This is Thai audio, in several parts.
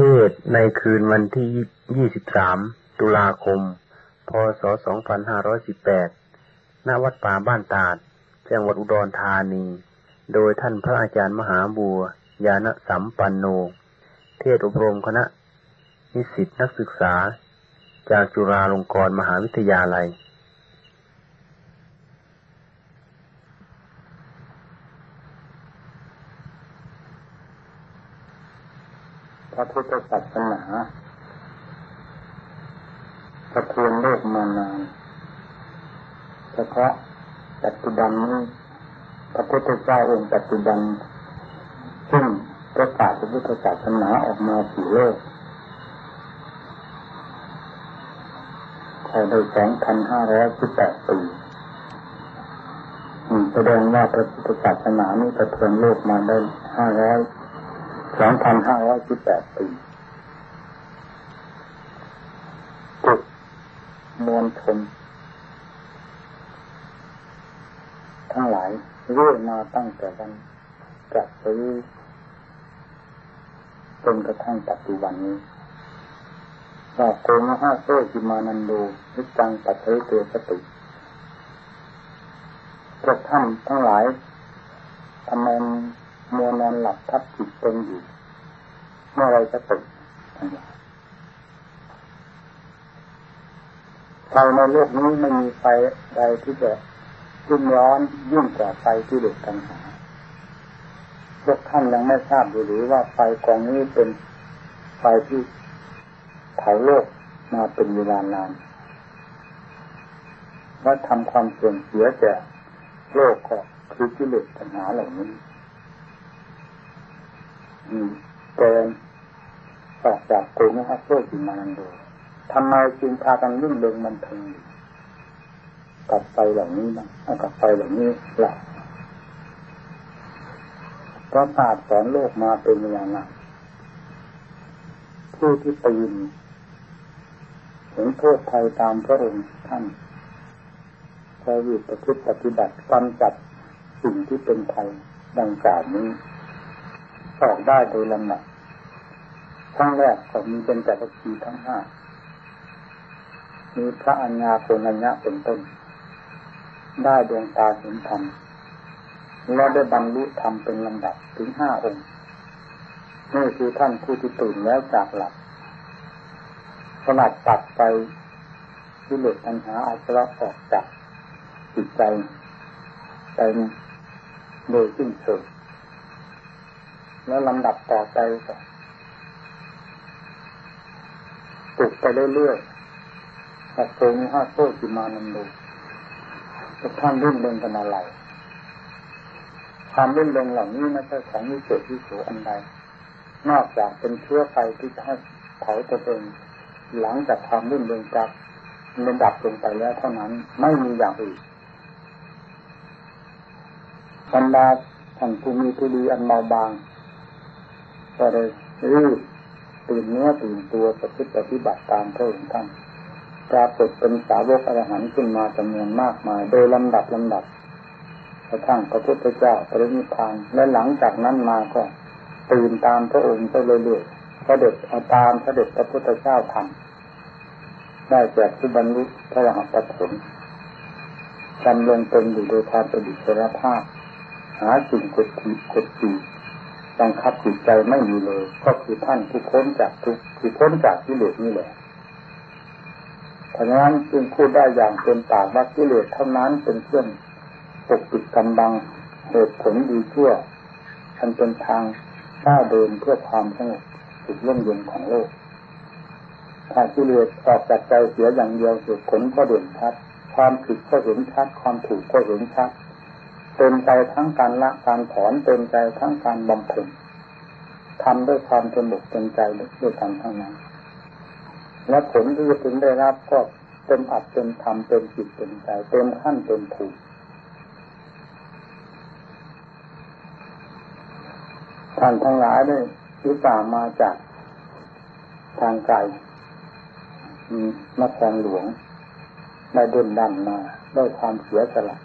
เทศในคืนวันที่ 23 ตุลาคม พศ 2518 ณ วัดป่าบ้านตาด จังหวัดอุดรธานี โดยท่านพระอาจารย์มหาบัว ยาณสัมปันโน เทศอบรมคณะ นิสิตนักศึกษา จากจุฬาลงกรณ์มหาวิทยาลัย พระพุทธศาสนาสะเทือนโลกมานานเฉพาะปัจจุบันนี้พระพุทธเจ้าองค์ปัจจุบัน ซึ่งประกาศพระพุทธศาสนาออกมาสู่โลกภายในสองพันห้าร้อยสิบแปดปีแสดงว่าพระพุทธศาสนานี้สะเทือนโลกมาได้ห้าร้อย สองพันห้าร้อยสิบแปดปีจุดมวลชนทั้งหลายเรื่อยมาตั้งแต่วันจัดซื้อจนกระทั่งปัจจุบันนี้ว่าโกมหาโซจิมานันโดนิจังปัจเทเตสติพวกท่านทั้งหลายทำไม มัวนอนหลับทับจิตเป็นอยู่ เมื่อไรจะตื่นไฟในโลกนี้ไม่มีไฟใดที่จะรุ่มร้อนยิ่งกว่าไฟที่เด็กกันหาพวกท่านยังไม่ทราบหรือว่าไฟกองนี้เป็นไฟที่เผาโลกมาเป็นเวลานานว่าทำความเสื่อมเสียแก่โลกก็คือกิเลสปัญหาเหล่านี้ เกินออกจากโกงฮัสโซจิมานันโดทำไมจึงพากันรุ่งเรืองมันเทิงกับไฟเหล่านี้นะกับไฟเหล่านี้หลักพระศาสตร์สอนโลกมาเป็นอย่างนั้นผู้ที่ตื่นเห็นโทษภัยตามพระองค์ท่านพออยู่ประพฤติปฏิบัติกำจัดสิ่งที่เป็นภัยดังกล่าวนี้ ออกได้โดยลำดับทั้งแรกก็มีเป็นแต่ละทีทั้งห้ามีพระอัญญาโกนัญญะเป็นต้น ได้ดวงตาเห็นธรรมและได้บรรลุธรรมเป็นลำดับถึงห้าองค์นี่คือท่านผู้ที่ตื่นแล้วจากหลับสลัดตัดไปที่เหลือปัญหาอาสวะออกจากจิตใจไปโดยสิ้นเชิง แล้วลำดับต่อไปก็ปลุกไปเรื่อยๆแต่โซมีห้าโซ่จิมานันดูทุกท่านรุ่นเริงกันอะไรความรุ่นเริงเหล่านี้ไม่ใช่ของวิเศษวิโสอันใด นอกจากเป็นเชื้อไฟที่จะให้เผาตัวเองหลังจากความรุ่นเริงจากระดับลงไปแล้วเท่านั้นไม่มีอย่างอื่นบรรดาท่านผู้มีผู้ดีอันเบาบาง ก็เลยรีบตื่นเนื้อตื่นตัวประพฤติปฏิบัติตามพระองค์ท่านปรากฏเป็นสาวกอรหันต์ขึ้นมาจำนวนมากมาย โดยลำดับลำดับกระทั่งพระพุทธเจ้าปรินิพพานและหลังจากนั้นมาก็ตื่นตามพระองค์ไปเรื่อยๆเสด็จตามเสด็จพระพุทธเจ้าทำได้แก่ผู้บรรลุพระรหัตถ์จำลงเป็นอยู่โดยทานประดิษฐ์ภาพ หาสิ่งกดขี่กดขี่ บังคับจิตใจไม่มีเลย ก็คือท่านที่พ้นจากทุกที่พ้นจากกิเลสนี่แหละเพราะฉะนั้นจึงพูดได้อย่างเต็มปากว่ากิเลสเท่านั้นเป็นเครื่องปกปิดกำบังเหตุผลดีชั่วทันเป็นทางก้าเดินเพื่อความสงบสุขร่มเย็นของโลกถ้ากิเลสออกจากใจเสียอย่างเดียวเหตุผลก็เด่นชัด ความผิดก็เห็นชัด ความถูกก็เห็นชัด เต็มใจทั้งการละการถอนเต็มใจทั้งการบำเพ็ญทำด้วยความเต็มอกเต็มใจด้วยกันทั้งนั้น และผลที่จะถึงได้รับก็เต็มอัดเต็มทำเต็มจิตเต็มใจเต็มขั้นเต็มภูมิท่านทั้งหลายได้วิสามาจากทางไกลนครหลวงได้เดินดันมาด้วยความเสียสละ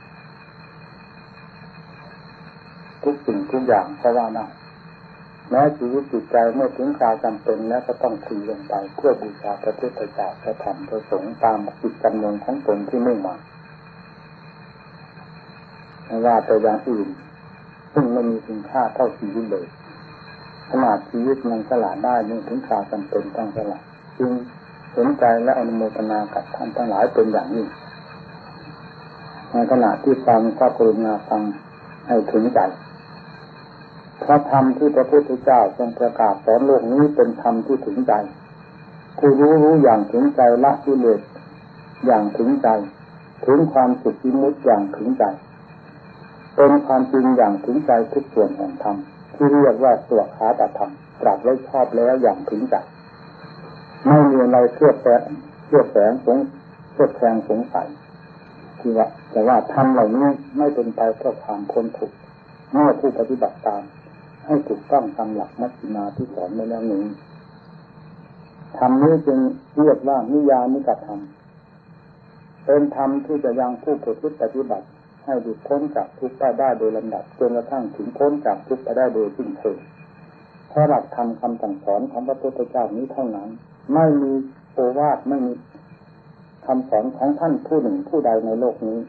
ทุกสิ่งทุกอย่างเพราะว่านะแม้ชีวิตจิตใจเมื่อถึงคราวจำเป็นแล้วก็ต้องทีลงไปเพื่อบูชาพระพุทธเจ้าพระธรรมพระสงฆ์ตามจิตจำนงของตนที่มุ่งมาไม่ว่าแต่อย่างอื่น ซึ่งไม่มีคุณค่าเท่าชีวิตเลยขนาดชีวิตมันสละได้นี่อถึงคราวจำเป็นต้องสละจึงสนใจและอนุโมทนากับท่านทั้งหลายเป็นอย่างนี้ในขณะที่ฟังก็กรุณาฟังให้ถึงใจ พระธรรมที่พระพุทธเจ้าทรงประกาศสอนโลกนี้เป็นธรรมที่ถึงใจผู้รู้รู้อย่างถึงใจละกิเลสอย่างถึงใจ ถึงความสุขวิมุตอย่างถึงใจ เป็นความจริงอย่างถึงใจทุกส่วนแห่งธรรมที่เรียกว่าสวขาตธรรมตรัสไว้ชอบแล้วอย่างถึงใจไม่มีอะไรเชื่อแฝงเชื่อแฝงสงเชื่อแฝงสงสัยที่ว่าแต่ว่าทำเหล่านี้ไม่เป็นไปเพื่อความพ้นทุกข์เมื่อผู้ปฏิบัติตาม ให้ถูกต้องตามหลักมัชฌิมาที่สอนในแล้วนี้ธรรมนี้จึงเรียกว่านิยานิกธรรมเป็นธรรมที่จะยังผู้ปฏิบัติ ให้ดุดพ้นจากทุกข์ไปได้โดยลำดับจนกระทั่งถึงพ้นจากทุกข์ไปได้โดยสิ้นเชิงเพราะหลักธรรมคำสั่งสอนของพระพุทธเจ้านี้เท่านั้น ไม่มีโอวาทไม่มีคำสอนของท่านผู้หนึ่งผู้ใดในโลกนี้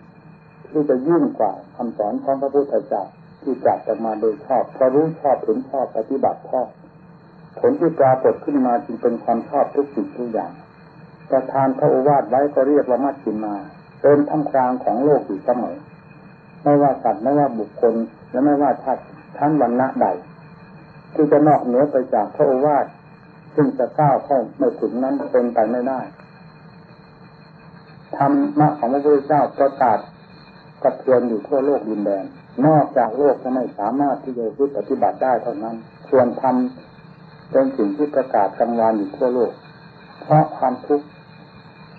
ที่จะยิ่งกว่าคำสอนของพระพุทธเจ้า ที่จัดออกมาโดยชอบเพราะรู้ชอบเห็นชอบปฏิบัติชอบผลที่ปรากฏขึ้นมาจึงเป็นความชอบทุกสิ่งทุกอย่าง ประทานพระโอวาทไว้ก็เรียกว่ามัชฌิมาเป็นท่ามกลางของโลกอยู่เสมอไม่ว่าสัตว์ไม่ว่าบุคคล และไม่ว่าชาติทั้นวรรณะใด ที่จะนอกเหนือไปจากพระโอวาทซึ่งจะก้าวเข้าไม่ถึงนั้นเป็นไปไม่ได้ธรรมะของพระพุทธเจ้าประกาศกระเทือนอยู่ทั่วโลกดินแดน นอกจากโลกจะไม่สามารถที่จะปฏิบัติได้เท่านั้นส่วนธรรมเป็นสิ่งที่ประกาศกลางวานอยู่ทั่วโลก เพราะความทุกข์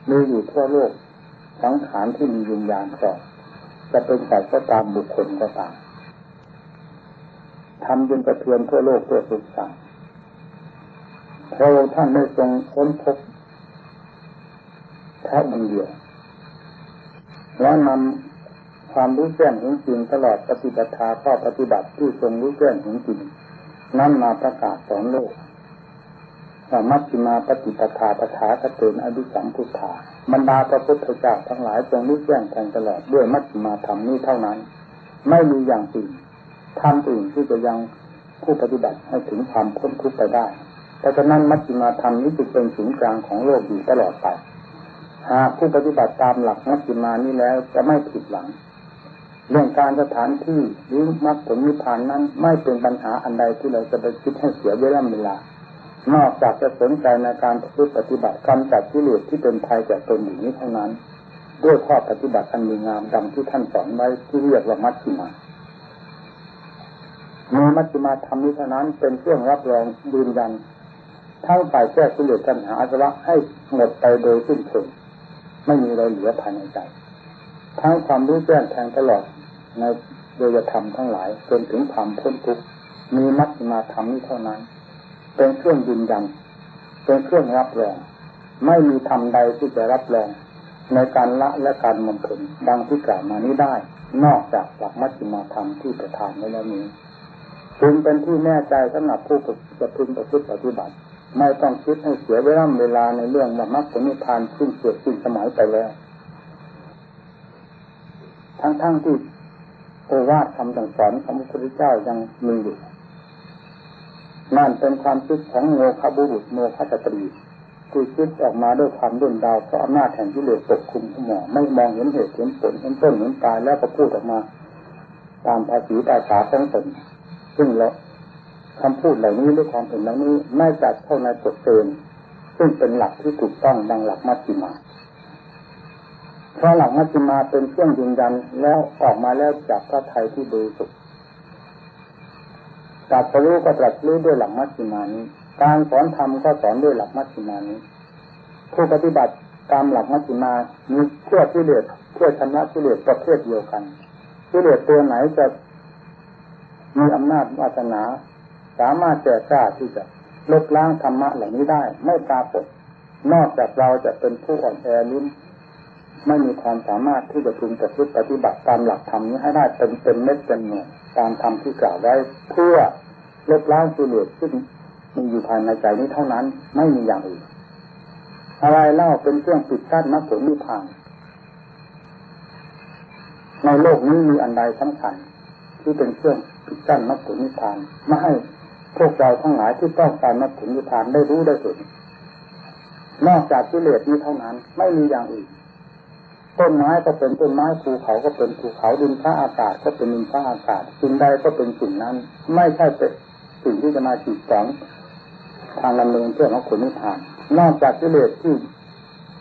มีอยู่ทั่วโลกสังขารที่มีวิญญาณครองจะเป็นแต่ก็ตามบุคคลก็ตามทำจนกระเทือนทั่วโลกทั่วสุขสังพระองค์ท่านได้ทรงค้นพบแค่องเดียวแล้วนำ ความรู้แจ้งเห็นจริงตลอดปฏิบัติข้อปฏิบัติที่ทรงรู้แจ้งเห็นจริงนั้นมาประกาศสอนโลกว่ามัชฌิมาปฏิปทาปทาคเตนอดิสัมพุทธาบรรดาพระพุทธเจ้าทั้งหลายทรงรู้แจ้งแทงตลอดด้วยมัชฌิมาธรรมนี้เท่านั้น ไม่มีอย่างอื่นทำอื่นที่จะยังผู้ปฏิบัติให้ถึงความพ้นทุกข์ไปได้แต่ฉะนั้นมัชฌิมาธรรมนี้จึงเป็นศูนย์กลางของโลกอยู่ตลอดไปหากผู้ปฏิบัติตามหลักมัชฌิมานี้แล้วจะไม่ผิดหวัง เรื่องการสถานที่หรือมรรคผลนิพพานนั้น ไม่เป็นปัญหาอันใดที่เราจะไปคิดให้เสียเวลาเวลานอกจากจะสนใจในการปฏิบัติกำจัดกิเลสที่เป็นภัยแก่ตนอย่างนี้เท่านั้น ด้วยข้อปฏิบัติอันดีงามดังที่ท่านสอนไว้ที่เรียกว่ามัชฌิมามีมัชฌิมาธรรมนี้เท่านั้นเป็นเครื่องรับรองยืนยันทั้งฝ่ายแก้กิเลสปัญหาอาสวะให้หมดไปโดยสิ้นเชิงไม่มีอะไรเหลือภายในใจทั้งความรู้แจ้งแทงตลอด ในโดยธรรมทั้งหลายจนถึงความพ้นทุกข์มีมัชฌิมาธรรมนี้เท่านั้น เป็นเครื่องยืนยันเป็นเครื่องรับรองไม่มีธรรมใดที่จะรับรองในการละและการมนผลดังที่กล่าวมานี้ได้ นอกจากหลักมัชฌิมาธรรมที่ประทานไว้แล้วนี้จึงเป็นที่แน่ใจสำหรับผู้จะพึงประพฤติปฏิบัติ ไม่ต้องคิดให้เสียเวลาเวลาในเรื่องว่ามรรคผลนิพพานขึ้นเกิดขึ้นสมัยไปแล้ว ทั้งๆทที่ โอวาทคำสั่งสอนของพระพุทธเจ้ายังมีอยู่นั่นเป็นความคิดของโมคบุรุษโมฆะตรีคือคิดออกมาด้วยความดุนดาวเพราะอำนาจแห่งที่เหลือปกคุมหัวไม่มองเห็นเหตุเห็นผลเห็นต้นเห็นปลายแล้วก็พูดออกมา ตามภาษีภาษาของตนซึ่งเราคำพูดเหล่านี้หรือความเห็นเหล่านี้ไม่จัดเข้าในกฎเกณฑ์ซึ่งเป็นหลักที่ถูกต้องดังหลักมัชฌิมา เพราะหลักมัชฌิมาเป็นเครื่องยืนยันแล้วออกมาแล้วจากพระไทยที่บริสุทธิ์ตรัสรู้ก็ตรัสรู้ด้วยหลักมัชฌิมานี้ การสอนธรรมก็สอนด้วยหลักมัชฌิมานี้ ผู้ปฏิบัติตามหลักมัชฌิมามีเพื่อที่เหลือเพื่อชนะที่เหลือประเภทเดียวกันที่เหลือตัวไหนจะมีอำนาจวาสนา สามารถแก่กล้าที่จะลบล้างธรรมะเหล่านี้ได้ ไม่ปรากฏนอกจากเราจะเป็นผู้อ่อนแอลิ้น ไม่มีความสามารถที่จะพึงประพฤติปฏิบัติตามหลักธรรมนี้ให้ได้เป็นเป็นเม็ดเป็นหน่วยตามธรรมที่กล่าวไว้เพื่อลบล้างกิเลสซึ่งมีอยู่ภายในใจนี้เท่านั้นไม่มีอย่างอื่นอะไรเล่าเป็นเครื่องปิดกั้นมรรคผลนิพพานในโลกนี้มีอันใดสำคัญที่เป็นเครื่องปิดกั้นมรรคผลนิพพานไม่ให้พวกเราทั้งหลายที่ต้องการมรรคผลนิพพานได้รู้ได้เห็นนอกจากกิเลสนี้เท่านั้นไม่มีอย่างอื่น ต้นไม้ก็เป็นต้นไม้ภูเขาก็เป็นภูเขาดินฟ้าอากาศก็เป็นดินฟ้าอากาศสิ่งใดก็เป็นสิ่งนั้น ไม่ใช่เป็นสิ่งที่จะมาจีดจังทางลำเนินเพื่อของขุนิพพาน นอกจากกิเลสที่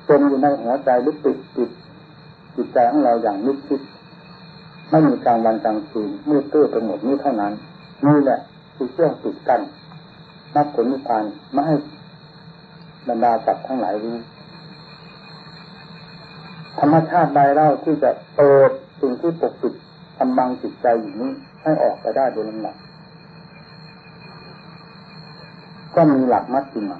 จมอยู่ในหัวใจลึกติดติดจิตใจของเราอย่างนึกคิดไม่มีกลางวันกลางคืนมืดตื้อไปหมดนี้เท่านั้นนี่แหละคือเครื่องปิดกั้นนักผลนิพพานไม่ให้บรรดาสัตว์ทั้งหลายรู้ ธรรมชาติใดเล่าที่จะเปิดสิ่งที่ปกปิดทำบังจิตใจอยู่นี้ให้ออกไปได้โดยลำดับก็มีหลักมัดจิมา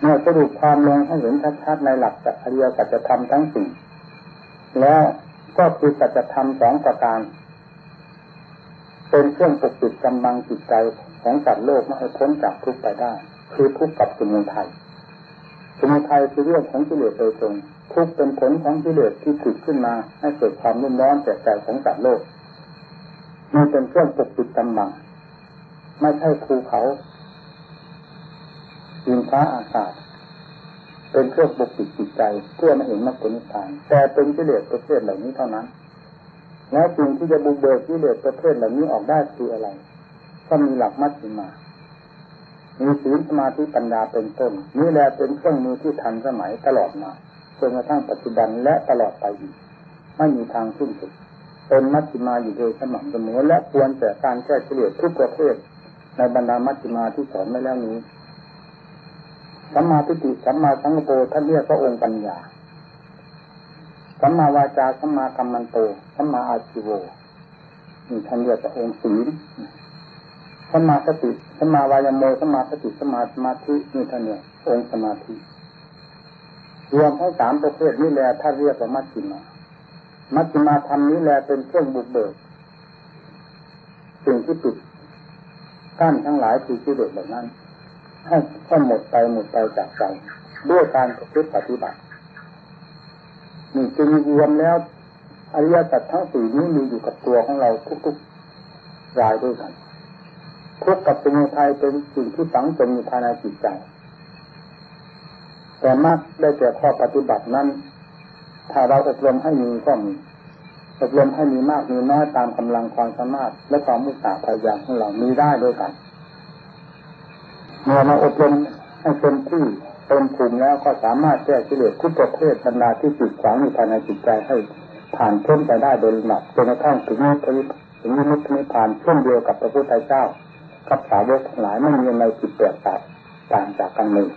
เมื่อสรุปความลงให้เห็นชัดๆในหลักจักรเรียสัจธรรมทั้งสี่แล้วก็คือสัจธรรมสองประการ เป็นเครื่องปกปิดกำบังจิตใจของสัตว์โลกไม่ให้พ้นจากทุกข์ไปได้ คือทุกข์กับสมุทัย สมุทัยคือเรื่องของกิเลสโดยตรงทุกเป็นผลของกิเลสที่ผุดขึ้นมา ให้เกิดความรุ่มร้อนแก่ใจของสัตว์โลกมันเป็นเครื่องปกปิดกำบังไม่ใช่ภูเขาดินฟ้าอากาศเป็นเครื่องปกปิดจิตใจเพื่อไม่เห็นมรรคผลนิพพานแต่เป็นกิเลสประเภทเหล่านี้เท่านั้น แล้วสิ่งที่จะบุกเบิกกิเลสประเภทเหล่านี้ออกได้คืออะไร ก็มีหลักมัดมา มีศีลสมาธิปัญญาเป็นต้นนี่แหละเป็นเครื่องมือที่ทันสมัยตลอดมาจนกระทั่งปัจจุบันและตลอดไปอีกไม่มีทางสิ้นสุดเป็นมัชฌิมาอยู่โดยสม่ำเสมอและควรแต่การแก้เฉลี่ยทุกประเภทในบรรดามัชฌิมาที่สอนไว้แล้วนี้สัมมาทิฏฐิสัมมาสังกปท่านเรียกพระองค์ปัญญาสัมมาวาจาสัมมากัมมันโตสัมมาอาชิโวนี่ท่านเรียกพระองค์ศีล สมาสติสมาวายโมสมาสติสมาสมาธินี่ท่านเนี่ยองค์สมาธิรวมทั้งสามประเภทนี้แหละถ้าเรียกว่ามัชฌิมา มัชฌิมาธรรมนี้แหละเป็นเครื่องบุกเบิกสิ่งที่ปิดกั้นทั้งหลายคือกิเลสเหล่านั้น ให้ให้หมดไปหมดไปจากใจด้วยการประพฤติปฏิบัตินี่จึงรวมแล้วอริยสัจทั้งสี่นี้มีอยู่กับตัวของเราทุกๆรายด้วยกัน ทุกข์กับสมุทัยเป็นสิ่งที่ฝังจมอยู่ภายในจิตใจแต่มากได้แต่ข้อปฏิบัตินั้น ถ้าเราอบรมให้มีก็มีอบรมให้มีมากมีน้อยตามกำลังความสามารถ และความมุ่งมั่นพยายามของเรามีได้ด้วยกันเมื่อมาอบรมให้เต็มที่เต็มภูมิแล้วก็สามารถแก้กิเลสทุกประเภทบรรดาที่จิตขวางอยู่ภายในจิตใจให้ผ่านพ้นไปได้โดยลำดับจนกระทั่งถึงนิพพานถึงนิพพานเช่นเดียวกับพระพุทธเจ้า กับสาวกทั้งหลายไม่มีในจิตแตกต่างจากกันเลย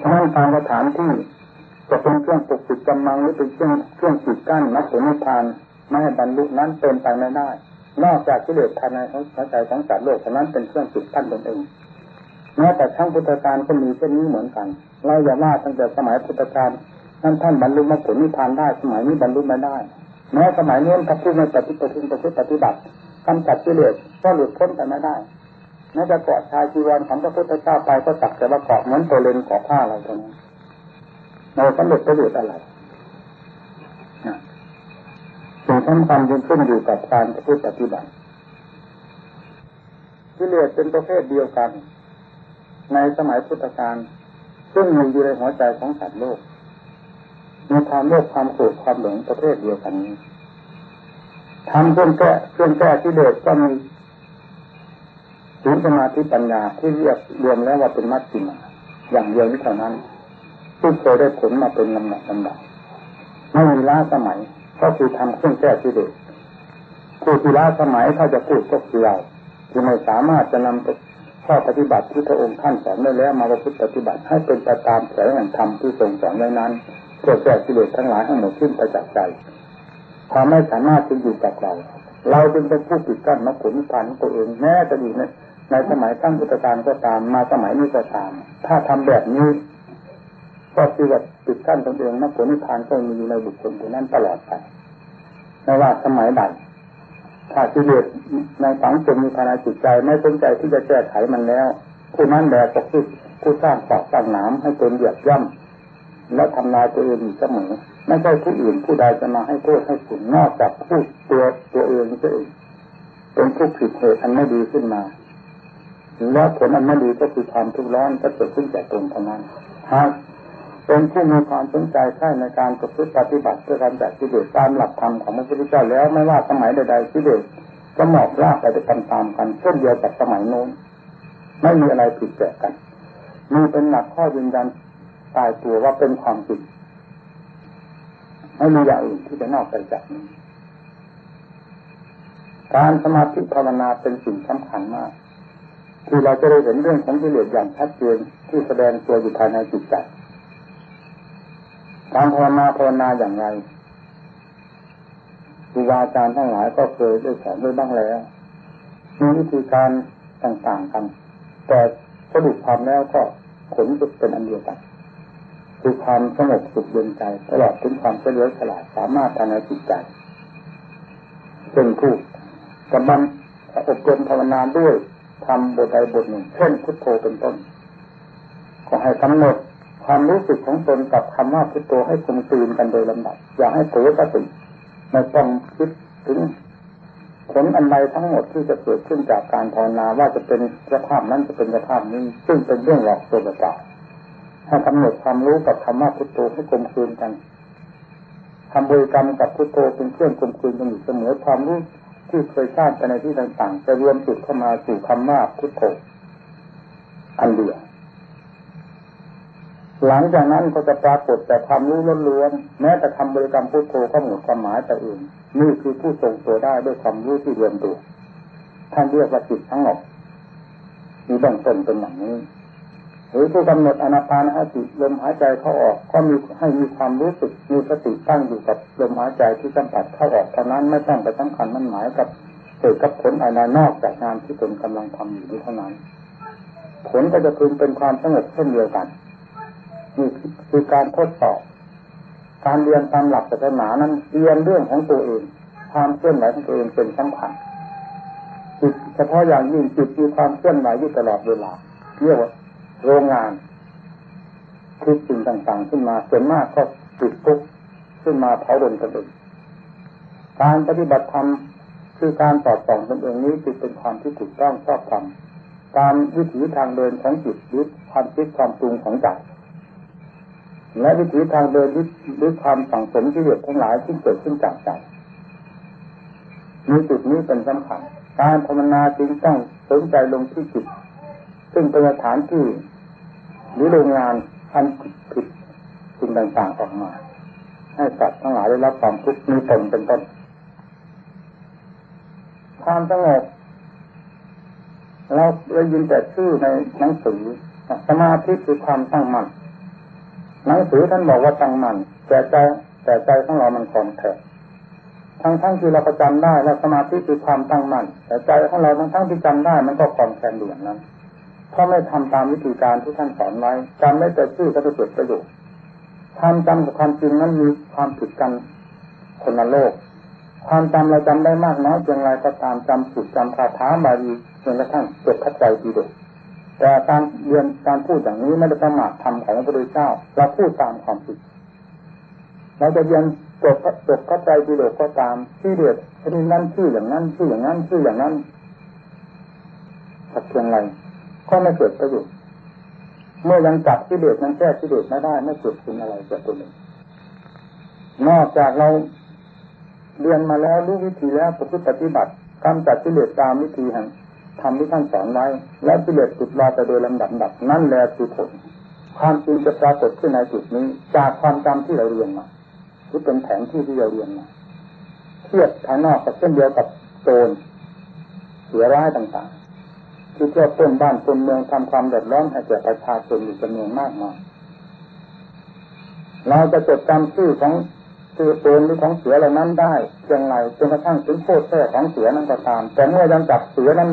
ฉะนั้นการสถานที่จะเป็นเครื่องปกปิดกำลังหรือเป็นเครื่องเครื่องปิดกั้นนักผลนิพพานไม่ให้บรรลุนั้นเป็นไปไม่ได้ นอกจากกิเลสภายในของหัวใจของสัตว์โลกเท่านั้นเป็นเครื่องปิดกั้นตนเองแม้แต่ช่างพุทธการก็มีเช่นนี้เหมือนกันเราอย่าว่าตั้งแต่สมัยพุทธการท่านท่านบรรลุมรรคผลนิพพานได้สมัยนี้บรรลุไม่ได้แม้สมัยนี้ถ้าพูดในปฏิปฏิปฏิบัติ กำจัดกิเลสก็หลุดพ้นไปไม่ได้แม้จะเกาะชายจีวรของพระพุทธเจ้าไปก็ตักแต่ว่าเกาะเหมือนตัวเลนเกาะผ้าเรตรงนี้เราสำเร็จประโยชน์อะไรสิ่งสำคัญยึงขึ้นอยู่กับการพูดปฏิบัติกิเลสเป็นประเภทเดียวกัน ในสมัยพุทธกาลซึ่งมีอยู่ในหัวใจของสัตว์โลกมีความโลภความโกรธความหลงประเภทเดียวกันนี้ ทำเครื่องแก้เครื่องแก้ที่เด็ดก็มีศีลสมาธิปัญญาที่เรียกรวมแล้วว่าเป็นมัชฌิมาอย่างเดียวนี้เท่านั้นที่เคยได้ผลมาเป็นลำดับลำดับไม่มีล้าสมัยก็คือทำเครื่องแก้ที่เด็ดผู้ที่ล้าสมัยถ้าจะพูดก็คือเราที่ไม่สามารถจะนำข้อปฏิบัติที่พระองค์ท่านสอนได้แล้ว มาประพฤติปฏิบัติให้เป็นไปตามแสงแห่งธรรมที่ทรงสอนไว้นั้นเพื่อแก้กิเลสทั้งหลายให้งหมดสิ้นไปจากใจ ความไม่สามารถจะอยู่กับเราเราจึงเป็นผู้ปิดกั้นมรรคผลนิพพานตัวเองแม้จะอยู่ในในสมัยตั้งพุทธกาลก็ตามมาสมัยนี้ก็ตาม ถ้าทำแบบนี้ก็คือว่าปิดกั้นตนเองมรรคผลนิพพานก็มีอยู่ในบุคคลผู้นั้นตลอดไปไม่ว่าสมัยใดถถ้ากิเลสในสังคมมีภายในจิตใจไม่สนใจที่จะแก้ไขมันแล้ว ผู้นั้นแหละก็คือผู้สร้างปอกสร้างหนามให้ตนเหยียบย่ำและทำลายตัวเองเสมอ ไม่ใช่ผู้อื่นผู้ใดจะมาให้โทษให้คุณนอกจากผู้ตัวตัวเองเองเป็นผู้ผิดเหตุอันไม่ดีขึ้นมาแล้วผลอันไม่ดีก็คือความทุกข์ร้อนก็เกิดขึ้นจากตนเท่านั้นหากเป็นผู้มีความสนใจใช่ในการประพฤติปฏิบัติเพื่อการจัดกิเลสตามหลักธรรมของพระพุทธเจ้าแล้วไม่ว่าสมัยใดๆกิเลสก็หมอบราบไปตามๆกันเช่นเดียวกับสมัยโน้นไม่มีอะไรผิดแปลกกันมีเป็นหลักข้อยืนยันตายตัวว่าเป็นความจริง ไม่มีอย่างอื่นที่จะนอกไปจากนี้ การสมาธิภาวนาเป็นสิ่งสำคัญมากที่เราจะได้เห็นเรื่องของกิเลสอย่างชัดเจนที่แสดงตัวอยู่ภายในจิตใจการภาวนาภาวนาอย่างไรครูบาอาจารย์ทั้งหลายก็เคยได้สอนไว้บ้างแล้วมีวิธีการต่างๆกัน แต่สรุปความแล้วก็ผลจะเป็นอันเดียวกัน คือความสงบสุขเย็นใจตลอดถึงความเฉลียวฉลาดสามารถภายในจิตใจเป็นผู้กำลังอบรมภาวนาด้วยทำบทใดบทหนึ่งเช่นพุทโธเป็นต้นก็ให้กำหนดความรู้สึกของตนกับคำว่าพุทโธให้คงตื่นกันโดยลำดับอย่าให้เผลอสติไม่ต้องคิดถึงผลอันใดทั้งหมดที่จะเกิดขึ้นจากการภาวนาว่าจะเป็นสภาพนั้นจะเป็นสภาพนี้ซึ่งเป็นเรื่องหลอกตัวเปล่า ให้กำหนดความรู้กับคำว่าพุทโธให้กลมกลืนกันทำบริกรรมกับพุทโธเป็นเครื่องกลมกลืนกันอยู่เสมอความรู้ที่เคยสร้างไปในที่ต่างๆ จะรวมจุดเข้ามาสู่คำว่าพุทโธอันเดียวหลังจากนั้นก็จะปรากฏแต่ความรู้ล้วนๆแม้แต่คำบริกรรมพุทโธก็หมดความหมายแต่อื่นนี่คือผู้ทรงตัวได้ด้วยความรู้ที่รวมตัวท่านเรียกว่าจิตทั้งหมดมีเบื้องต้นเป็นอย่างนี้ รือผู้กำหนดอนาปานหติลมหายใจเข้าออกก็มีให้มีความรู้สึกมีสติตั้งอยู่กับลมหายใจที่สัมผัสเข้าออกเท่านั้นไม่ต้องไปสำคัญมันหมายกับเกิดกับผลอะไรนอกจากงานที่ตนกำลังทำอยู่นี้เท่านั้น ผลก็จะพึงเป็นความสงบเช่นเดียวกันนี่คือการทดสอบ การเรียนตามหลักศาสนานั้นเรียนเรื่องของตัวเอง ความเคลื่อนไหวของตัวเองเป็นสำคัญจิตเฉพาะอย่างยิ่งจิตมีความเคลื่อนไหวอยู่ตลอดเวลาเรียกว่า โรงงานคิดสิ่งต่างๆ ขึ้นมาส่วนมากก็ติดทุกขึ้นมาเผาดนตนเองการปฏิบัติธรรมคือการตอบสองตนเองนี้จึงเป็นความที่ถูกต้องชอบธรรมตามวิถีทางเดินของจิตยึดความคิดความปรุงของใจและวิถีทางเดินด้วยความสั่งสมที่เหลือทั้งหลายที่เกิดขึ้นจากใจมีจุดนี้เป็นสำคัญ การภาวนาจึงต้องสนใจลงที่จิต ซึ่งเป็นสถานที่ หรือโรงงานอันผิดสิ่งต่างๆออกมา ให้สัตว์ทั้งหลายได้รับความทุกข์มีตนเป็นต้นความสงบเราได้ยินแต่ชื่อในหนังสือสมาธิคือความตั้งมั่นหนังสือท่านบอกว่าตั้งมั่นแต่ใจแต่ใจของเรามันคอนแทคทั้งทั้งที่เราประจำได้ว่าสมาธิคือความตั้งมั่นแต่ใจของเราทั้งทั้งที่จำได้มันก็คอนแทคอยู่อย่างนั้น เพราะไม่ทำตามวิธีการที่ท่านสอนไว้จำไม่แต่ชื่อก็จะเกิดประโยชน์ความจำกับความจริงนั้นมีความผิดกันคนละโลก ความจำเราจำได้มากน้อยเพียงไรก็ตามจำสุดจำคาถาบาลีจนกระทั่งจบเข้าใจดีเด็ดแต่การเรียนการพูดอย่างนี้ไม่ได้ประมาทธรรมของพระพุทธเจ้าเราพูดตามความจริงเราจะเรียนจบจบเข้าใจดีเด็ดก็ตามที่เด็ดที่นั่นชื่ออย่างนั้นชื่ออย่างนั้นชื่ออย่างนั้นสักเพียงไร ก็ไม่เกิดประโยชน์เมื่อยังจับที่เด็ดยังแก้ที่เด็ดไม่ได้ไม่เกิดคุณอะไรจากตัวเองนอกจากเราเรียนมาแล้วรู้วิธีแล้วประพฤติปฏิบัติกำจัดที่เด็ดตามวิธีแห่งทำที่ท่านสอนไว้ และกิเลสจุดลาไปโดยลำดับดับนั่นแหละคือผลความจริงจะปรากฏขึ้นในจุดนี้ จากความจำที่เราเรียนมาหรือเป็นแผนที่ที่เราเรียนมาเทียบภายนอกกับเช่นเดียวกับโจรเสือร้ายต่าง ที่เที่ยวต้นบ้านต้นเมืองทำความเดือดร้อนให้แก่ประชาชนอยู่จำนวนมากมายเราจะจดจำชื่อของคือโจรหรือของเสือเหล่านั้นได้เพียงไรจนกระทั่งถึงโทษแท้ของเสือนั้นก็ตาม แต่เมื่อยังจับเสือนั้น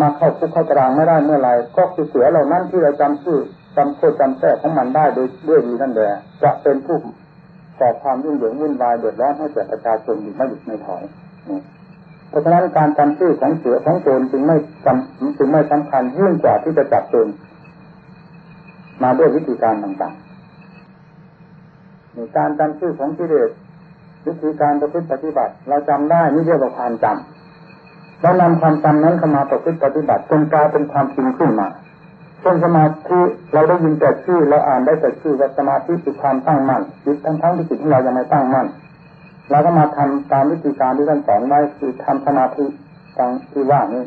มาเข้าคุกเข้าตารางไม่ได้เมื่อไรก็คือเสือเหล่านั้นที่เราจำชื่อจำโคตรจำแท้ของมันได้โดยด้วยดีนั่นแหละจะเป็นผู้ก่อความยุ่งเหยิงวุ่นวายเดือดร้อนให้แก่ประชาชนอยู่ไม่หยุดไม่ถอย เพราะฉะนั้นการจำชื่อของเสือของโจรจึงไม่จำจึงไม่สำคัญยิ่งกว่าที่จะจับโจรมาด้วยวิธีการต่างๆในการจำชื่อของกิเลสวิธีการประพฤติปฏิบัติ เราจำได้นี่เรียกว่าความจำแล้วนำความจำนั้นเข้ามาประพฤติปฏิบัติจนกลายเป็นความจริงขึ้นมาเช่นสมาธิเราได้ยินแต่ชื่อเราอ่านได้แต่ชื่อว่าสมาธิคือความตั้งมั่นจิตทั้งทั้งที่จิตของเรายังไม่ตั้งมั่น เราก็มาทำตามวิธีการที่ท่านสอนไว้คือทำสมาธิตางที่ว่านี้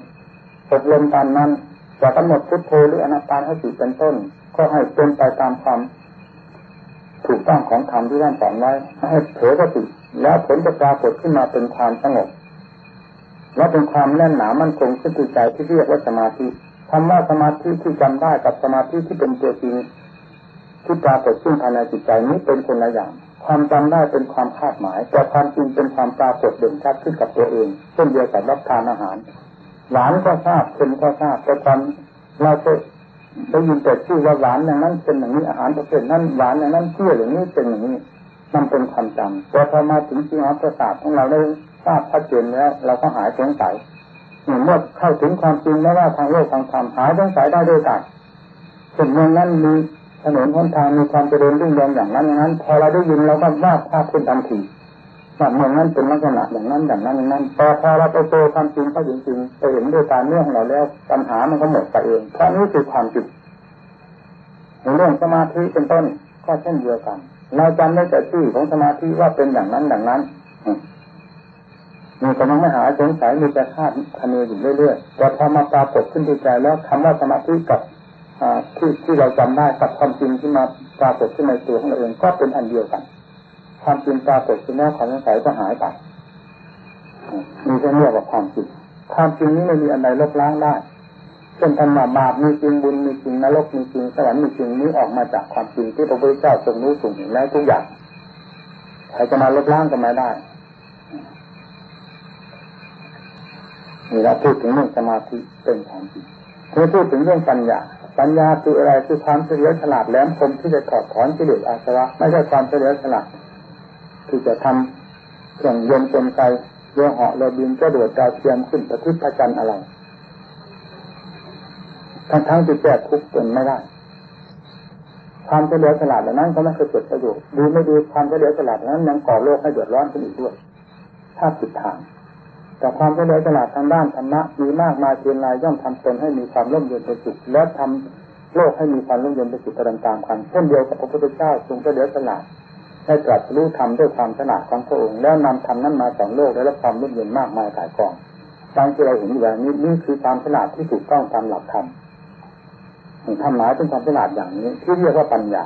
อบรมตามนั้นจะกำหนดพุทโธหรืออนัตตาให้จิตเป็นต้น ก็ให้เป็นไปตามความถูกต้องของธรรมที่ท่านสอนไว้ให้เผยสติแล้วผลจะปรากฏขึ้นมาเป็นความสงบและเป็นความแน่นหนามั่นคงขึ้นใจที่เรียกว่าสมาธิคำว่าสมาธิที่จำได้กับสมาธิที่เป็นตัวจริงที่ปรากฏขึ้นภายในจิตใจนี้เป็นคนละอย่าง ความจำได้เป็นความคาดหมาย แต่ความจริงเป็นความปรากฏเด่นชัดขึ้นกับตัวเองเช่นเดียวกับรับทานอาหาร หวานก็ทราบเค็มก็ทราบแต่ความเราจะได้ยินแต่ชื่อว่าหวานอย่างนั้นเป็นอย่างนี้อาหารประเภทนั้นหวานอย่างนั้นเชื่ออย่างนี้เป็นอย่างนี้มันเป็นความจำแต่พอมาถึงจริงอัประสาทของเราได้ทราบชัดเจนแล้ว เราก็หายสงสัยเมื่อเข้าถึงความจริงแล้วว่าทางโลกทางธรรมหายสงสัยได้ด้วยกันส่วนเมืองนั้นมี ถนนหนทางมีความเจริญรุ่งเรืองอย่างนั้นอย่างนั้น พอเราได้ยินเราก็วาดภาพขึ้นทันทีว่าเมืองนั้นเป็นลักษณะอย่างนั้นอย่างนั้นอย่างนั้นแต่พอเราไปเจอความจริงก็จริงๆไปเห็นด้วยตาเนื้อของเราแล้วปัญหามันก็หมดไปเองเพราะนี่คือความจริงเรื่องสมาธิเป็นต้นก็เช่นเดียวกัน เราจำได้แต่ชื่อของสมาธิว่าเป็นอย่างนั้นอย่างนั้นมีกำลังไม่หาสงสัยมีแต่คาดคะเนอยู่เรื่อยๆแต่พอมาปรากฏขึ้นในใจแล้วคำว่าสมาธิกับ ที่ที่เราจำได้กับความจริงที่มาปรากฏขึ้นในตัวของเราเองก็เป็นอันเดียวกัน ความจริงปรากฏขึ้นแล้วความสงสัยก็หายไปมีแค่เรียกว่าความจริงความจริงนี้ไม่มีอะไรลบล้างได้เช่นธรรมะบาปมีจริงบุญมีจริงนรกมีจริงสวรรค์มีจริงนี้ออกมาจากความจริงที่พระพุทธเจ้าทรงรู้ทรงเห็นแล้วทุกอย่างใครจะมาลบล้างก็ไม่ได้นี่เราพูดถึงเรื่องสมาธิเป็นความจริงเมื่อพูดถึงเรื่องปัญญา ปัญญาคืออะไรคือความเฉลียวฉลาดแหลมคมที่จะถอดถอนกิเลสอาสวะไม่ใช่ความเฉลียวฉลาดที่จะทำเครื่องยนต์กลไกเรือเหาะเรือบินก็โดดดาวเทียมขึ้นประทิพระจันทร์อะไรทั้งทั้งที่แก้ทุกข์เป็นไม่ได้ ความเฉลียวฉลาดเหล่านั้นก็ไม่เคยเกิดประโยชน์ดีไม่ดีความเฉลียวฉลาดนั้นยังก่อโลกให้เดือดร้อนขึ้นอีกด้วย ถ้าผิดทาง แต่ความเฉลียวฉลาดทางด้านธรรมะมีมากมายเพียงไรย่อมทำตนให้มีความร่มเย็นเป็นสุขและทำโลกให้มีความร่มเย็นเป็นสุขตามตามกันเช่นเดียวกับพระพุทธเจ้าทรงเฉลียวฉลาดให้ตรัสรู้ธรรมด้วยความฉลาดของพระองค์แล้วนำธรรมนั้นมาสอนโลกและรับความร่มเย็นมากมายกายกองดังที่เราเห็นอย่างนี้นี่คือความฉลาดที่ถูกต้องตามหลักธรรมทำหมายเป็นความฉลาดอย่างนี้ ที่เรียกว่าปัญญา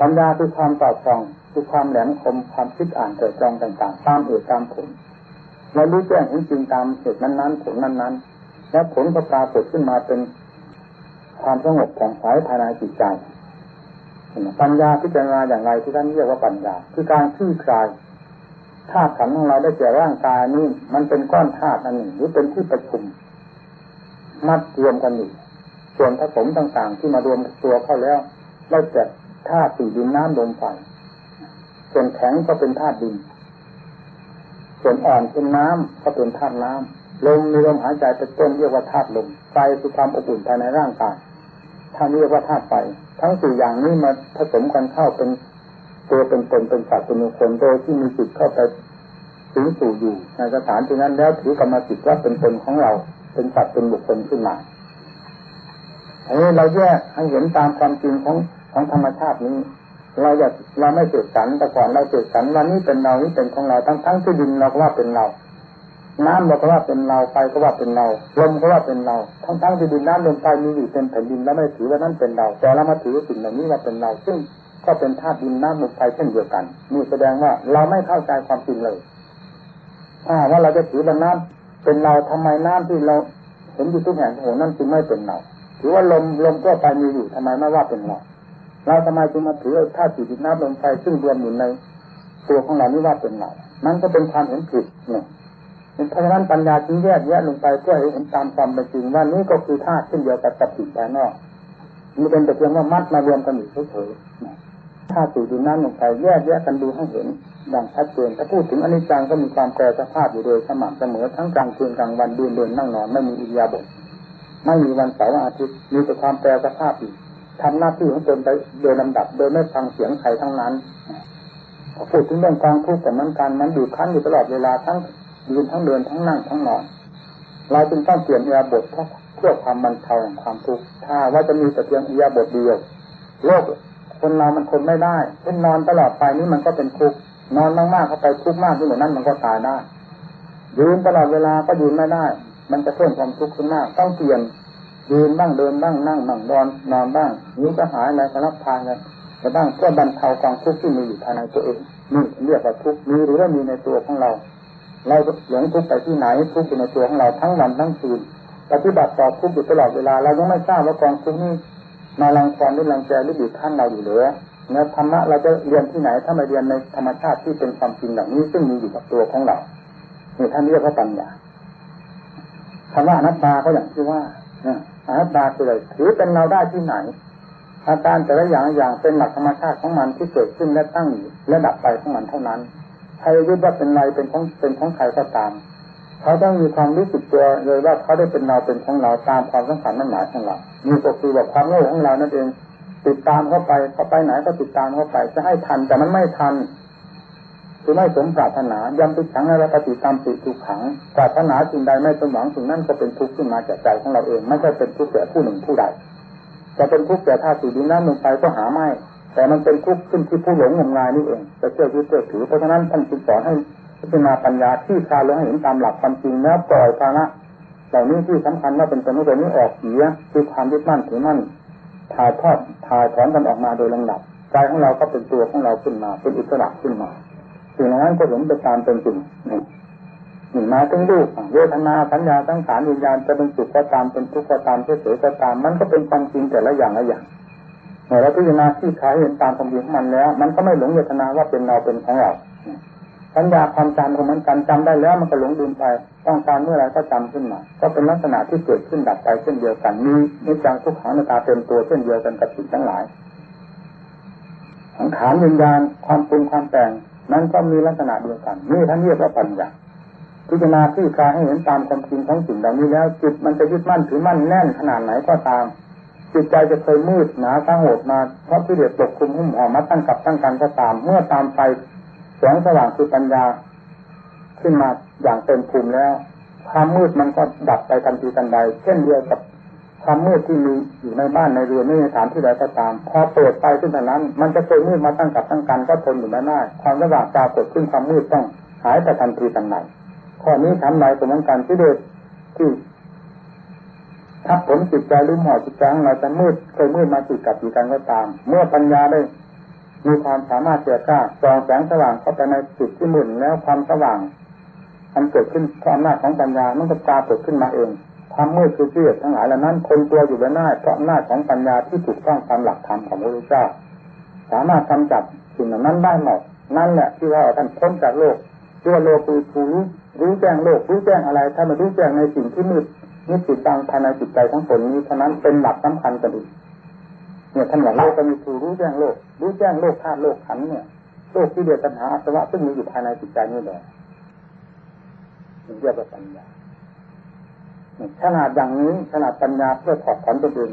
ปัญญาคือความตอบตองคือความแหลมคมความคิดอ่านเกิดจองต่างๆตามเหตุตามผล เรารู้แจ้งเห็นจริงตามเหตุนั้นๆผลนั้นๆ และผลก็ปรากฏขึ้นมาเป็นความสงบของสายภายในจิตใจปัญญาพิจารณาอย่างไรที่ท่านเรียกว่าปัญญา คือการคลี่คลายธาตุขันธ์ของเราได้แก่ร่างกายนี้ มันเป็นก้อนธาตุอันหนึ่งหรือเป็นที่ประชุม มัดรวมกันอยู่ส่วนผสมต่างๆ ที่มารวมตัวเข้าแล้วได้แก่ธาตุสี่ดินน้ำลมไฟส่วนแข็งก็เป็นธาตุดิน ส่วนอ่อนเป็นน้ำก็เป็นธาตุน้ำลมมีลมหายใจเป็นต้นเรียกว่าธาตุลมไฟคือความอบอุ่นภายในร่างกายท่านเรียกว่าธาตุไฟทั้งสี่อย่างนี้มาผสมกันเข้าเป็นตัวเป็นตนเป็นสัตว์เป็นบุคคลโดยที่มีจิตเข้าไปถึงสู่อยู่ในสถานที่นั้นแล้วถือกรรมจิตว่าเป็นตนของเราเป็นสัตว์เป็นบุคคลขึ้นมาอันนี้เราแยกให้เห็นตามความจริงของของธรรมชาตินี้ เราอยากเราไม่เสกสรรแต่ก่อนเราเสกสรรวันนี้เป็นเรานี่เป็นของเราทั้งทั้งที่ดินเราก็ว่าเป็นเรา น้ำเราก็ว่าเป็นเราไฟก็ว่าเป็นเราลมก็ว่าเป็นเรา ทั้งทั้งที่ดินน้ำลมไฟมีอยู่เป็นแผ่นดินแล้วไม่ถือว่านั้นเป็นเรา แต่เรามาถือสิ่งเหล่านี้ว่าเป็นเรา ซึ่งก็เป็นธาตุดินน้ำลมไฟเช่นเดียวกันนี่แสดงว่าเราไม่เข้าใจความจริงเลยถ้าว่าเราจะถือว่าน้ำเป็นเราทำไมน้ำที่เราเห็นอยู่ทุกแห่งโอ้นั่นจึงไม่เป็นเราถือว่าลมลมก็ไปมีอยู่ทำไมไม่ว่าเป็นเรา เราทำไมจึงมาถือธาตุดินน้ำลมไฟซึ่งรวมอยู่ในตัวของเรานี่ว่าเป็นเรานั่นก็เป็นความเห็นผิดเนี่ยเพราะฉะนั้นปัญญาจึงแยกแยะลงไปเพื่อให้เห็นตามความเป็นจริงว่านี้ก็คือธาตุเช่นเดียวกับกับสิ่งภายนอกมันเป็นแต่เพียงว่ามัดมารวมกันอยู่เฉยๆธาตุดินน้ำลมไฟแยกแยะกันดูให้เห็นอย่างชัดเจนถ้าพูดถึงอนิจจังก็มีความแปรสภาพอยู่โดยสม่ำเสมอทั้งกลางคืนกลางวันเดินเดินนั่งนอนไม่มีอิริยาบถไม่มีวันเสาร์อาทิตย์มีแต่ความแปรสภาพอีก ทำหน้าที่ของตนไปโดยลำดับ โดยไม่ฟังเสียงใครทั้งนั้นพูดถึงเรื่องกองทุกข์แต่มันการมันอยู่คั้นอยู่ตลอดเวลาทั้งยืนทั้งเดินทั้งนั่งทั้งนอนเราจึงต้องเปลี่ยนอิยาบถเพื่อความบรรเทาแห่งความทุกข์ถ้าว่าจะมีแต่เพียงอิยาบถเดียวโลกคนเรามันทนไม่ได้เช่นนอนตลอดไปนี้มันก็เป็นทุกข์นอนมากๆเข้าไปทุกข์มากที่เหมือนนั้นมันก็ตายได้ยืนตลอดเวลาก็ยืนไม่ได้ มันจะเพิ่มความทุกข์ขึ้นมาก ต้องเปลี่ยน ยืนบ้างเดินบ้างนั่งบ้างนอนนอนบ้างนิ้วก็หายในสารพัดเลยจะบ้างเพื่อบรรเทาความทุกข์ที่มีอยู่ภายในตัวเองนี่เรียกว่าทุกข์มีหรือไม่มีในตัวของเรา เราหลงทุกข์ไปที่ไหนทุกข์อยู่ในตัวของเราทั้งวันทั้งคืนปฏิบัติต่อทุกข์อยู่ตลอดเวลาเรายังไม่ทราบว่ากองทุกข์นี้มาลังความหรือลังแกหรือบีบคั้นเราอยู่เหลือเนื้อธรรมะเราจะเรียนที่ไหนถ้าม่เรียนในธรรมชาติที่เป็นความจริงเหล่านี้ ซึ่งมีอยู่กับตัวของเรานี่ท่านเรียกว่าปัญญาคำว่าอนัตตาก็อย่างที่ว่า อนัตตาคืออะไรถือเป็นเราได้ที่ไหน อาการแต่ละอย่างอย่างเป็นหลักธรรมชาติของมันที่เกิดขึ้นและตั้งอยู่และดับไปของมันเท่านั้นใครยึดว่าเป็นไรเป็นของเป็นของใครก็ตาม เขาต้องมีความรู้สึกตัวเลยว่าเขาได้เป็นเราเป็นของเราตามความสำคัญมั่นหมายของเรามีก็คือว่าความโง่ของเรานั่นเองติดตามเข้าไปเขาไปไหนก็ติดตามเข้าไปจะให้ทันแต่มันไม่ทัน คือไม่สมปรารถนายำติดขังอะปฏิตามติทุกขังปรารถนาสิ่งใดไม่สมหวังสิ่งนั้นก็เป็นทุกข์ขึ้นมาจากใจของเราเอง ไม่ใช่เป็นทุกข์แก่ผู้หนึ่งผู้ใดจะเป็นทุกข์แก่ธาตุสี่ดินน้ำลงไปก็หาไม่ แต่มันเป็นทุกข์ขึ้นที่ผู้หลงงมงายนี่เองจะเชื่อยึดเชื่อถือเพราะฉะนั้นท่านจึงสอนให้พิจารณาปัญญาที่คาลงให้เห็นตามหลักความจริงแล้วปล่อยภาระเหล่านี้ที่สำคัญว่าเป็นตัวนี้ตัวนี้ออกเสียคือความยึดมั่นถือมั่นถ่ายทอดถ่ายถอนกันออกมาโดยลำดับใจของเราก็เป็นตัวของเราขึ้นมา เป็นอิสระขึ้นมา สิ่งนั้นก็ห็นไปตามเป็นจริงนี่หนึ่งมาถึงลูกเวทนาสัญญาตั้งขานวิญญาณจะเป็นสุขก็ตามเป็นทุกข์ก็ตามเฉยๆก็ตาม มันก็เป็นความจริงแต่ละอย่างละอย่างเมื่อเราพิจารณาที่ขายเห็นตามความจริงของมันแล้ว มันก็ไม่หลงเวทนาว่าเป็นเราเป็นของเราสัญญาความจำก็เหมือนกันจำได้แล้วมันก็หลงลืมไป ต้องการเมื่อไรก็จำขึ้นมา ก็เป็นลักษณะที่เกิดขึ้นดับไปเช่นเดียวกันมีนิจังทุกขังในตาเต็มตัวเช่นเดียวกันกับสิ่งทั้งหลายสังขารวิญญาณความปรุงความแต่ง นั้นก็มีลักษณะเดียวกันนี่ท่านเรียกว่าปัญญาพิจารณาที่กายให้เห็นตามความจริงของสิ่งเหล่านี้แล้วจิตมันจะยึดมั่นถือมั่นแน่นขนาดไหนก็ตาม จิตใจจะเคยมืดหนาตั้งโหดมาเพราะที่เดือดปกคุมหุ้มห่อมาตั้งกับตั้งกันก็ตาม เมื่อตามไปแสงสว่างคือปัญญา ขึ้นมาอย่างเต็มภูมิแล้วความมืดมันก็ดับไปทันทีทันใดเช่นเดียวกับ ความมืดที่มีอยู่ในบ้านในเรือนในสถานที่ใดก็ตาม พอเปิดไปขึ้นแต่นั้น มันจะเคยมืดมาตั้งกับตั้งกันก็ทนอยู่ไม่ได้ความสว่างตาเกิดขึ้นความมืดต้องหายไปทันทีทันใดข้อนี้ทำลายสมองการที่เด็ดที่ถ้าผลจิตใจรือหมอจิตใจของเราจะมืดเคยมืดมาติดกับอยู่กันก็ตาม เมื่อปัญญาได้มีความสามารถเสียกล้าส่องแสงสว่างเข้าไปในจุดที่มุนแล้วความสว่างมันเกิดขึ้นเพราะอำนาจของปัญญามันก็ปรากฏขึ้นมาเอง ความมืดคือเชื่อทั้งหลายเหล่านั้น คนตัวอยู่บนหน้าเพราะอำนาจของปัญญาที่ถูกต้องตามหลักธรรมของพระพุทธเจ้า สามารถกำจัดสิ่งเหล่านั้นได้หมดนั่นแหละที่ว่าท่านพ้นจากโลกที่ว่าโลกคือผู้รู้รู้แจ้งโลกรู้แจ้งอะไร ถ้ามารู้แจ้งในสิ่งที่มืดนิสิตบังภายในจิตใจของคนนี้เท่านั้นเป็นหลักสำคัญกันดีเนี่ยท่านบอกโลกมีผู้รู้แจ้งโลก รู้แจ้งโลกธาตุโลกขันเนี่ยโลกที่เดียดปัญหาอาสวะซึ่งมีอยู่ภายในจิตใจนี่แหละเรียกว่าปัญญา ขนาดอย่างนี้ขนาดปัญญาเพื่อถอดถอนตัวเอง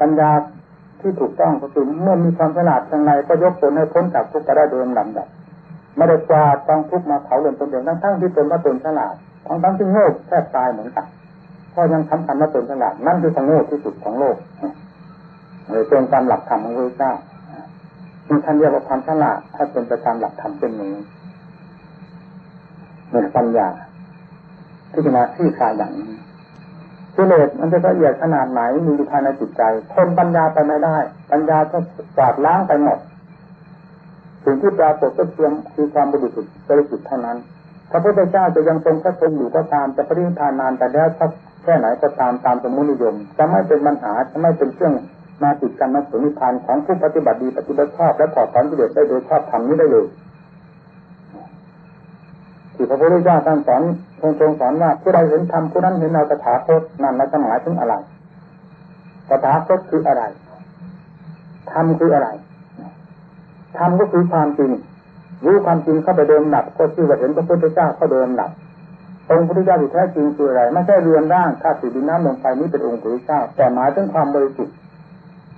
ปัญญาที่ถูกต้องก็คือเมื่อมีความฉลาดอย่างไรก็ยกตนให้พ้นจากทุกข์ได้โดยลำดับไม่ได้กวาดต้องทุกข์มาเผาเรือนตนเองทั้งทั้งที่ตนว่าตนฉลาดทั้งทั้งที่โง่แทบตายเหมือนกันเพราะยังทำคัญว่าตนฉลาดนั่นคือความโง่ที่สุดของโลกเลยเป็นตามหลักธรรมของพระเจ้ามีท่านเรียกว่าความฉลาดถ้าเป็นไปตามหลักธรรมเป็นนี้เหมือนปัญญา ที่จะมาที่คลายอย่างนี้กิเลสมันจะละเอียดขนาดไหนมีอยู่ภายในจิตใจทนปัญญาไปไม่ได้ ปัญญาก็กวาดล้างไปหมดสิ่งที่ปรากฏก็เพียงคือความบริสุทธิ์บริสุทธิ์เท่านั้นพระพุทธเจ้าจะยังทรงพระชนอยู่ก็ตามจะปรินิพานนานแต่แล้วถ้าแค่ไหนก็ตามตามสมมตินิยม จะไม่เป็นปัญหาจะไม่เป็นเครื่องมาติดกันมาสุนิพานของผู้ปฏิบัติดีปฏิบัติชอบและถอดถอนกิเลสได้โดยชอบทำนี้ได้เลย ที่พระพุทธเจ้าท่านสอนทรงทรงสอนว่าผู้ใดเห็นธรรมผู้นั้นเห็นเราตถาคตนั่นเราจะหมายถึงอะไรตถาคตคืออะไรธรรมคืออะไรธรรมก็คือความจริงรู้ความจริงเข้าไปเดินหนับ ก็คือว่าเห็นพระพุทธเจ้าเข้าเดินหนับองค์พระพุทธเจ้าที่แท้จริงคืออะไรไม่ใช่เรือนร่างธาตุสีดินน้ำลมไฟนี้เป็นองค์พระพุทธเจ้าแต่หมายถึงความบริสุทธิ์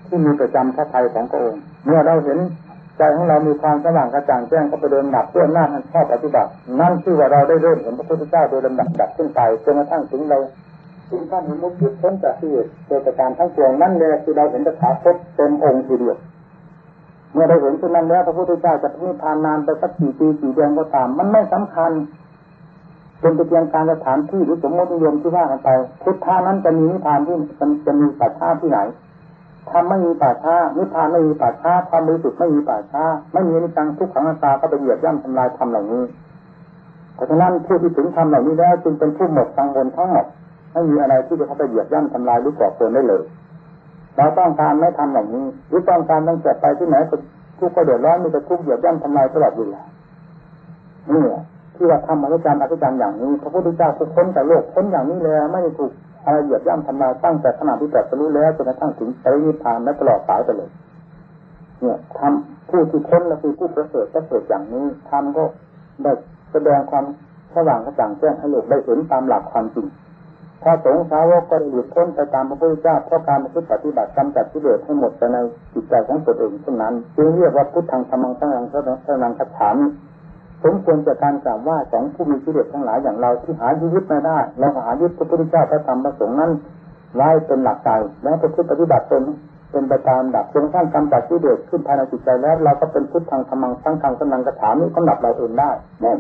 ที่มีประจำพระทัยของพระองค์ เมื่อเราเห็น ใจของเรามีความสว่างกระจ่างแจ้งก็ไปเดินดับเพื่อหน้าท่านชอบปฏิบัติ นั่นคือว่าเราได้เริ่มเห็นพระพุทธเจ้าโดยลำดับดับขึ้นไปจนกระทั่งถึงเราถึงขั้นมุขหยุดพ้นจากที่โดยประการทั้งปวงนั่นเลยคือเราเห็นพระถาคตเต็มองค์ทีเดียวเมื่อเราเห็นเช่นนั้นแล้วพระพุทธเจ้าจะนิพานนานไปสักกี่ปีกี่เดือนก็ตาม มันไม่สำคัญเป็นเพียงการสถานที่หรือสมมตินิยมที่ว่ากันไปพุทธานั้นจะมีนิพพานที่จะมีปัจฉาที่ไหน ทำไม่มีป่าช้านิพพานไม่มีป่าช้าความบริสุทธิ์ไม่มีป่าช้าไม่มีนิจังทุกขังอัตตาก็ไปเหยียบย่ำทำลายทำเหล่านี้เพราะฉะนั้นผู้ที่ถึงทำเหล่านี้แล้วจึงเป็นผู้หมดกังวลทั้งหมดไม่มีอะไรที่จะเข้าไปเหยียบย่ำทำลายหรือก่อเกินได้เลยเราต้องการไม่ทำเหล่านี้หรือต้องการตั้งแต่ไปที่ไหนทุกข์ก็เดือดร้อนมีแต่ทุกข์เหยียบย่ำทำลายตลอดเวลานี่ที่ว่าทำอัศจรรย์อัศจรรย์อย่างนี้พระพุทธเจ้าคือพ้นจากโลกพ้นอย่างนี้แล้วไม่ได้ถูก อะไรเหยียบย่ำทำลายตั้งแต่ขณะที่ตรัสรู้แล้วจนกระทั่งถึงปรินิพพานและตลอดสายไปเลยเนี่ยทำผู้ที่พ้นและคือผู้ประเสริฐประเสริฐอย่างนี้ทำก็ได้แสดงความสว่างกระจ่างแจ้งให้โลกได้เห็นตามหลักความจริงพระสงฆ์สาวกก็ได้หลุดพ้นไปตามพระพุทธเจ้าเพราะการปฏิบัติกำจัดที่เดือดให้หมดไปในจิตใจของตนเองเช่นนั้นจึงเรียกว่าพุทธังธรรมังสังฆังพระนังคาถาม สมควรจากการกล่าวว่าสองผู้มีชีวิตทั้งหลายอย่างเราที่หายึดไม่ได้เราหายึดพระพุทธเจ้าพระธรรมพระสงฆ์นั้นไว้เป็นหลักใจแล้วประพฤติปฏิบัติตนเป็นไปตามดับจนกระทั่งกำจัดที่เดือดขึ้นภายในจิตใจแล้ว เราก็เป็นพุทธังธรรมังสังฆังสนังกระถานี้กำลับเราเองได้เนี่ย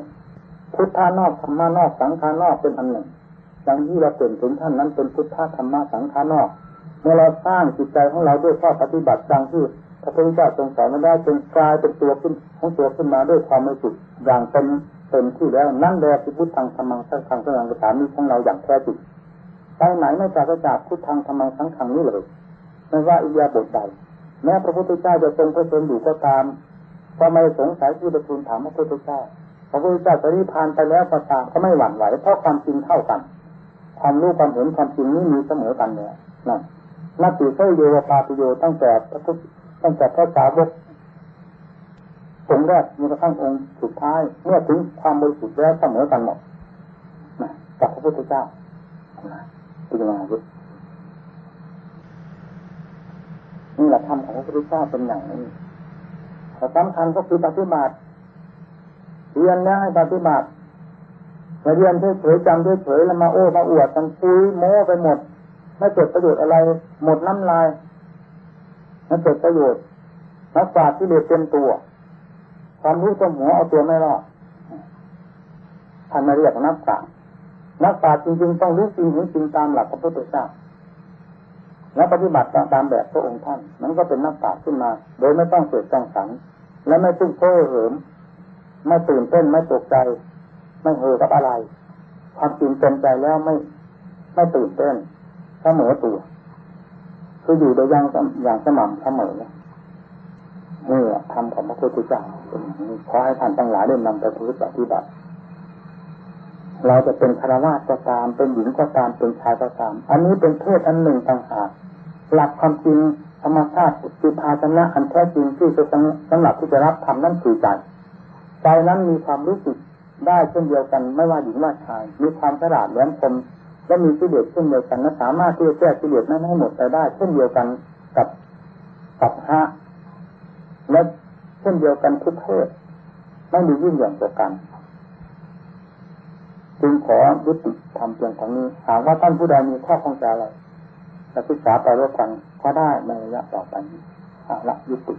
พุทธานอกธรรมานอกสังขานอกเป็นอันหนึ่งดังที่เราเปลี่ยนถึงท่านนั้นเป็นพุทธธรรมะสังขานอกเมื่อเราสร้างจิตใจของเราด้วยข้อปฏิบัติดังที่ พระพุทธเจ้าทรงสอนมาได้จนกลายเป็นตัวขึ้นของตัวขึ้นมาด้วยความไม่สุดอย่างเต็มเต็มที่แล้วนั่นแหละคือพุทธังธรรมังสังฆังสนังกระถานี้ของเราอย่างแท้จริงไปไหนไม่ปราศจากพุทธังธรรมังสังฆังนี้เลยไม่ว่าอิยาบทใดแม้พระพุทธเจ้าจะทรงพระชนอยู่ก็ตามก็ไม่สงสัยที่จะทูลถามพระพุทธเจ้าพระพุทธเจ้าจะนิพพานไปแล้วก็ตามก็ไม่หวั่นไหวเพราะความจริงเท่ากัน ความรู้ความเห็นความจริงนี้มีเสมอกันเนี่ยนั่นนักติเสโยปาปิโยตั้งแต่พระพุทธ ตั้งแต่พระสาวกองค์แรกมีกระทั่งองค์สุดท้าย เมื่อถึงความบริสุทธิ์แล้วเสมอกันหมดกับพระพุทธเจ้าเป็นยังไงนี่แหละธรรมของพระพุทธเจ้าเป็นอย่างนี้แต่สำคัญก็คือปฏิบัติเรียนแล้วให้ปฏิบัติมาเรียนเฉยๆจำเฉยๆแล้วมาโอ้มาอวดกันคุยโม้ไปหมด ไม่เกิดประโยชน์อะไร หมดน้ำลาย ไม่เกิดประโยชน์นักปราชญ์ที่เรียเต็มตัวความรู้จมหัวเอาตัวไม่รอดท่านมาเรียกนักปราชญ์นักปราชญ์จริงๆต้องรู้จริงเห็นจริงตามหลักพระพุทธเจ้าและปฏิบัติตามแบบพระองค์ท่านนั้นก็เป็นนักปราชญ์ขึ้นมา โดยไม่ต้องเกิดจังสังและไม่ตุ้งเพ้อเหิมไม่ตื่นเต้นไม่ตกใจ ไม่เหอกับอะไร ความจริงเต็มใจแล้วไม่ ไม่ตื่นเต้นเสมอตัว คืออยู่โดยอย่างอย่างสม่ำเสมอนี่แหละทำของพระพุทธเจ้าขอให้ท่านทั้งหลายได้นำไปปฏิบัติเราจะเป็นคารวะก็ตาม เป็นหญิงก็ตาม เป็นชายก็ตาม อันนี้เป็นเพศอันหนึ่งต่างหากหลักความจริงธรรมชาติคือภาชนะอันแท้จริงที่จะสำหรับที่จะรับทำนั่นคือใจใจนั้นมีความรู้สึกได้เช่นเดียวกัน ไม่ว่าหญิงว่าชาย มีความฉลาดแหลมคม และมีกิเลสเช่นเดียวกันและสามารถที่จะแก้กิเลสนั้นให้หมดไปได้ เช่นเดียวกันกับกับพระและเช่นเดียวกันทุกเพศไม่มียิ่งอย่างเดียวกันจึงขอยุติทำเพียงเท่านี้หากว่าท่านผู้ใดมีข้อข้องใจอะไรจะศึกษาไปร่วมกันก็ได้ในระยะต่อไปเอาละยุติ